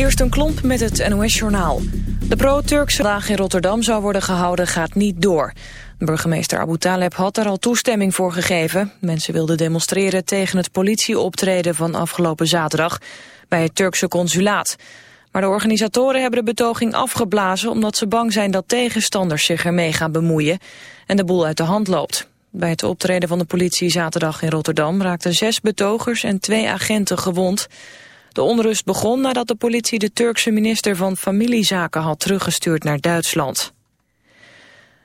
Kirsten Klomp met het NOS-journaal. De pro-Turkse dag in Rotterdam zou worden gehouden gaat niet door. Burgemeester Abu Taleb had er al toestemming voor gegeven. Mensen wilden demonstreren tegen het politieoptreden van afgelopen zaterdag bij het Turkse consulaat. Maar de organisatoren hebben de betoging afgeblazen omdat ze bang zijn dat tegenstanders zich ermee gaan bemoeien en de boel uit de hand loopt. Bij het optreden van de politie zaterdag in Rotterdam raakten zes betogers en twee agenten gewond. De onrust begon nadat de politie de Turkse minister van Familiezaken had teruggestuurd naar Duitsland.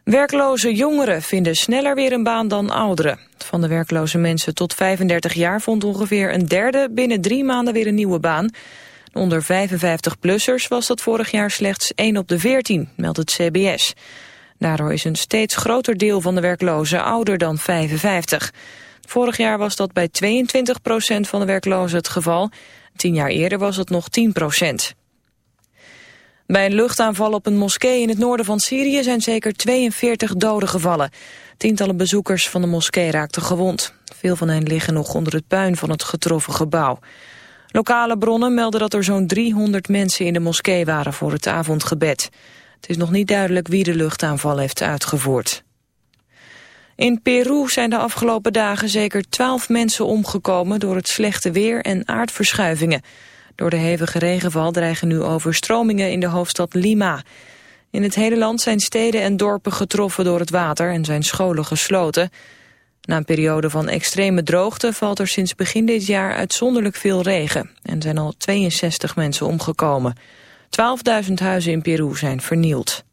Werkloze jongeren vinden sneller weer een baan dan ouderen. Van de werkloze mensen tot 35 jaar vond ongeveer een derde binnen drie maanden weer een nieuwe baan. Onder 55-plussers was dat vorig jaar slechts 1 op de 14, meldt het CBS. Daardoor is een steeds groter deel van de werklozen ouder dan 55. Vorig jaar was dat bij 22% van de werklozen het geval. Tien jaar eerder was het nog 10% Bij een luchtaanval op een moskee in het noorden van Syrië zijn zeker 42 doden gevallen. Tientallen bezoekers van de moskee raakten gewond. Veel van hen liggen nog onder het puin van het getroffen gebouw. Lokale bronnen melden dat er zo'n 300 mensen in de moskee waren voor het avondgebed. Het is nog niet duidelijk wie de luchtaanval heeft uitgevoerd. In Peru zijn de afgelopen dagen zeker twaalf mensen omgekomen door het slechte weer en aardverschuivingen. Door de hevige regenval dreigen nu overstromingen in de hoofdstad Lima. In het hele land zijn steden en dorpen getroffen door het water en zijn scholen gesloten. Na een periode van extreme droogte valt er sinds begin dit jaar uitzonderlijk veel regen en zijn al 62 mensen omgekomen. 12.000 huizen in Peru zijn vernield.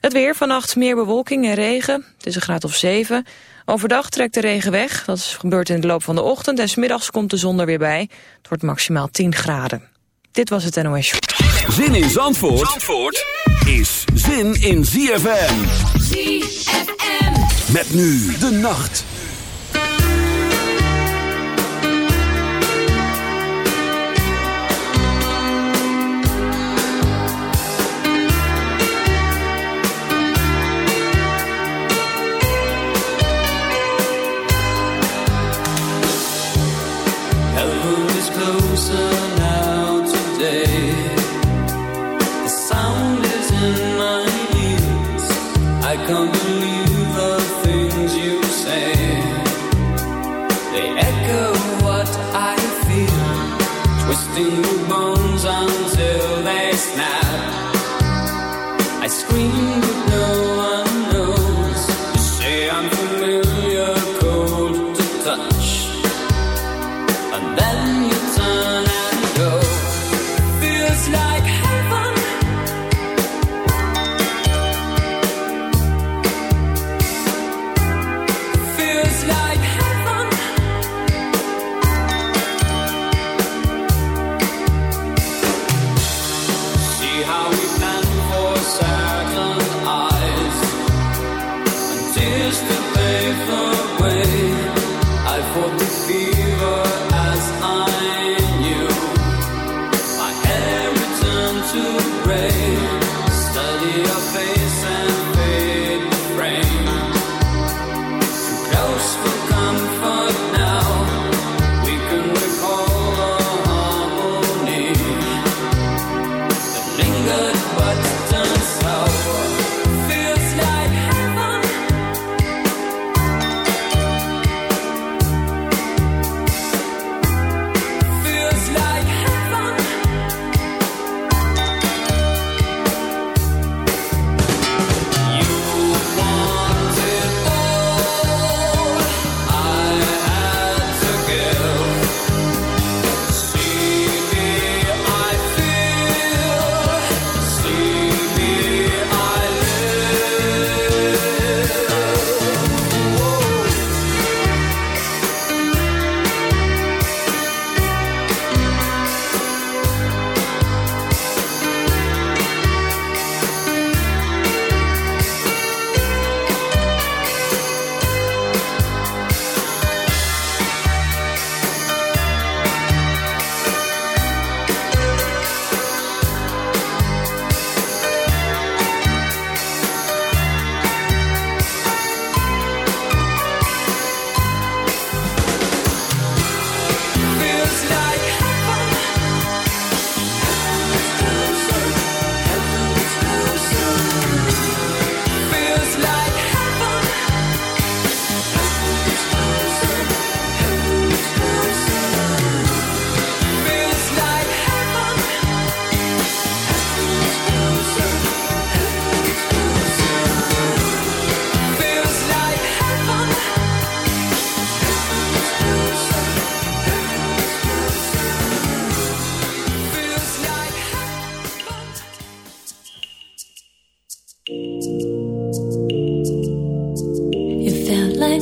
Het weer, vannacht meer bewolking en regen. Het is een graad of 7. Overdag trekt de regen weg. Dat is gebeurd in de loop van de ochtend. En smiddags komt de zon er weer bij. Het wordt maximaal 10 graden. Dit was het NOS Zin in Zandvoort, Zandvoort is zin in ZFM. ZFM. Met nu de nacht.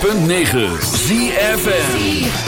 106.9 ZFN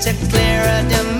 Future into clearer